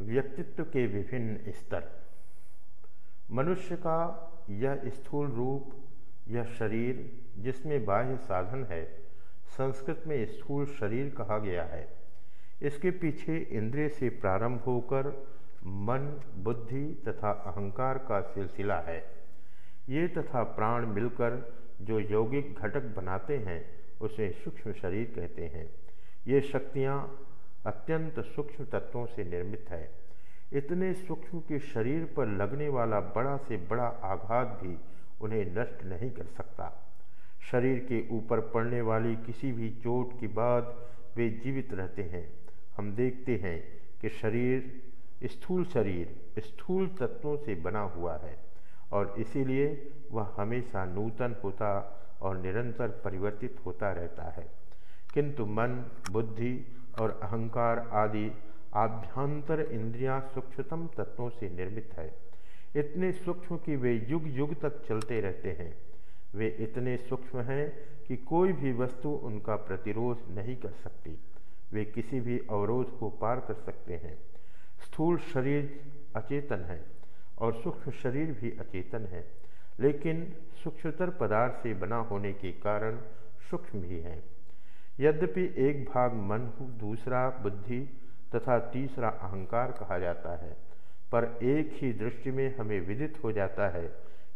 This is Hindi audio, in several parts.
व्यक्तित्व के विभिन्न स्तर। मनुष्य का यह स्थूल रूप, यह शरीर, जिसमें बाह्य साधन है, संस्कृत में स्थूल शरीर कहा गया है। इसके पीछे इंद्रिय से प्रारंभ होकर मन, बुद्धि तथा अहंकार का सिलसिला है। ये तथा प्राण मिलकर जो यौगिक घटक बनाते हैं, उसे सूक्ष्म शरीर कहते हैं। ये शक्तियाँ अत्यंत सूक्ष्म तत्वों से निर्मित है। इतने सूक्ष्म के शरीर पर लगने वाला बड़ा से बड़ा आघात भी उन्हें नष्ट नहीं कर सकता। शरीर के ऊपर पड़ने वाली किसी भी चोट के बाद वे जीवित रहते हैं। हम देखते हैं कि शरीर, स्थूल शरीर, स्थूल तत्वों से बना हुआ है और इसीलिए वह हमेशा नूतन होता और निरंतर परिवर्तित होता रहता है। किंतु मन, बुद्धि और अहंकार आदि आभ्यंतर इंद्रियाँ सूक्ष्मतम तत्वों से निर्मित है। इतने सूक्ष्म कि वे युग युग तक चलते रहते हैं। वे इतने सूक्ष्म हैं कि कोई भी वस्तु उनका प्रतिरोध नहीं कर सकती। वे किसी भी अवरोध को पार कर सकते हैं। स्थूल शरीर अचेतन है और सूक्ष्म शरीर भी अचेतन है। लेकिन सूक्ष्मतर पदार्थ से बना होने के कारण सूक्ष्म भी है। यद्यपि एक भाग मन दूसरा बुद्धि तथा तीसरा अहंकार कहा जाता है। पर एक ही दृष्टि में हमें विदित हो जाता है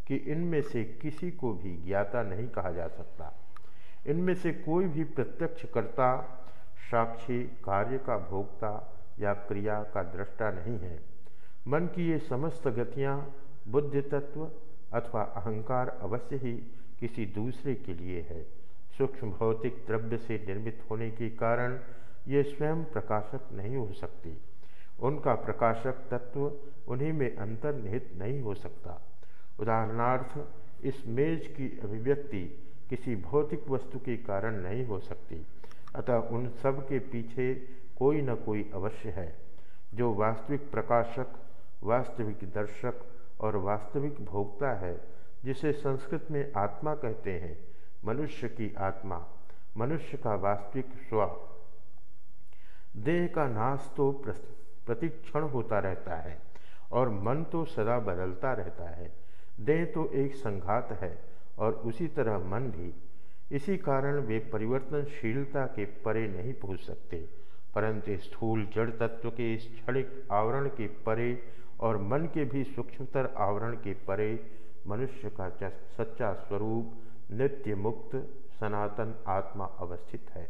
कि इनमें से किसी को भी ज्ञाता नहीं कहा जा सकता। इनमें से कोई भी प्रत्यक्ष करता, साक्षी, कार्य का भोक्ता या क्रिया का दृष्टा नहीं है। मन की ये समस्त गतियाँ बुद्धि तत्व अथवा अहंकार अवश्य ही किसी दूसरे के लिए है। सूक्ष्म भौतिक द्रव्य से निर्मित होने के कारण ये स्वयं प्रकाशक नहीं हो सकती। उनका प्रकाशक तत्व उन्हीं में अंतर्निहित नहीं हो सकता। उदाहरणार्थ, इस मेज की अभिव्यक्ति किसी भौतिक वस्तु के कारण नहीं हो सकती, अतः उन सब के पीछे कोई न कोई अवश्य है, जो वास्तविक प्रकाशक, वास्तविक दर्शक और वास्तविक भोक्ता है, जिसे संस्कृत में आत्मा कहते हैं। मनुष्य की आत्मा, मनुष्य का वास्तविक स्व। देह का नाश तो प्रतिक्षण होता रहता है और मन तो सदा बदलता रहता है। देह तो एक संघात है और उसी तरह मन भी। इसी कारण वे परिवर्तनशीलता के परे नहीं पहुँच सकते, परंतु स्थूल जड़ तत्व के इस क्षणिक आवरण के परे और मन के भी सूक्ष्मतर आवरण के परे मनुष्य का सच्चा स्वरूप नित्य मुक्त सनातन आत्मा अवस्थित है।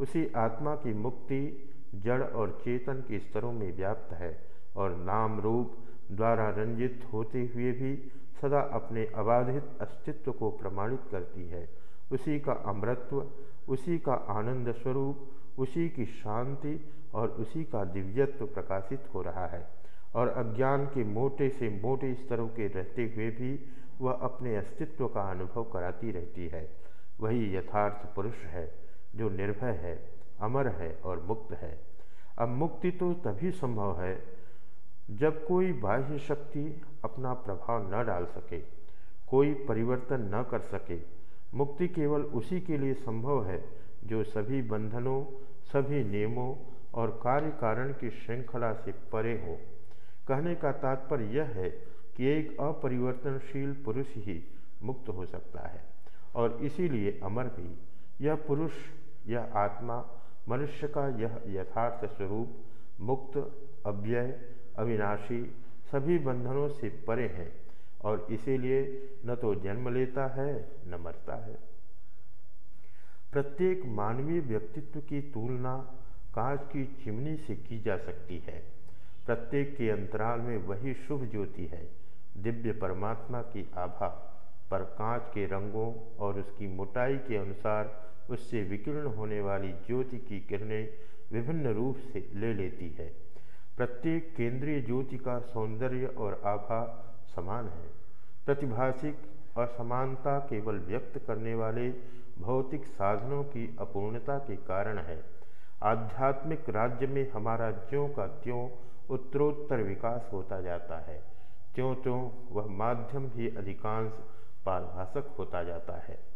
उसी आत्मा की मुक्ति जड़ और चेतन के स्तरों में व्याप्त है और नाम रूप द्वारा रंजित होते हुए भी सदा अपने अबाधित अस्तित्व को प्रमाणित करती है। उसी का अमृत्व उसी का आनंद स्वरूप, उसी की शांति और उसी का दिव्यत्व प्रकाशित हो रहा है। और अज्ञान के मोटे से मोटे स्तरों के रहते हुए भी वह अपने अस्तित्व का अनुभव कराती रहती है। वही यथार्थ पुरुष है, जो निर्भय है, अमर है और मुक्त है। अब मुक्ति तो तभी संभव है, जब कोई बाह्य शक्ति अपना प्रभाव न डाल सके, कोई परिवर्तन न कर सके। मुक्ति केवल उसी के लिए संभव है, जो सभी बंधनों, सभी नियमों और कार्य कारण की श्रृंखला से परे हो। कहने का तात्पर्य यह है कि एक अपरिवर्तनशील पुरुष ही मुक्त हो सकता है। और इसीलिए अमर भी, यह पुरुष, यह आत्मा, मनुष्य का यह यथार्थ स्वरूप, मुक्त, अव्यय, अविनाशी, सभी बंधनों से परे है और इसीलिए न तो जन्म लेता है, न मरता है। प्रत्येक मानवीय व्यक्तित्व की तुलना कांच की चिमनी से की जा सकती है। प्रत्येक के अंतराल में वही शुभ ज्योति है दिव्य परमात्मा की आभा पर कांच के रंगों और उसकी मोटाई के अनुसार उससे विकीर्ण होने वाली ज्योति की किरणें विभिन्न रूप से ले लेती है। प्रत्येक केंद्रीय ज्योति का सौंदर्य और आभा समान है। प्रतिभाषिक असमानता केवल व्यक्त करने वाले भौतिक साधनों की अपूर्णता के कारण है। आध्यात्मिक राज्य में हमारा ज्यों का त्यों उत्तरोत्तर विकास होता जाता है। त्यों त्यों वह माध्यम ही अधिकांश पारभाषक होता जाता है।